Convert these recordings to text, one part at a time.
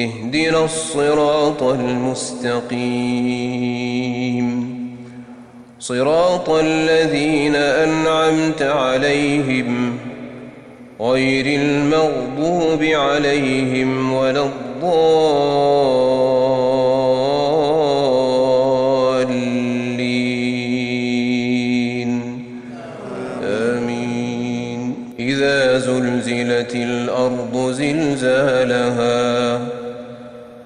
اهدنا الصراط المستقيم. صراط الذين أنعمت عليهم غير المغضوب عليهم ولا الضالين. آمين. إذا زلزلت الأرض زلزالها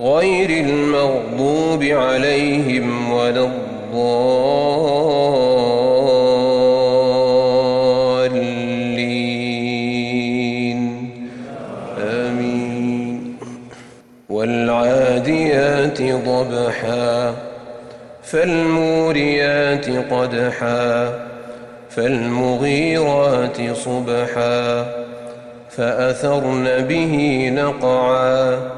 غير المغضوب عليهم ولا الضالين. آمين. والعاديات ضبحا فالموريات قدحا فالمغيرات صبحا فأثرن به نقعا.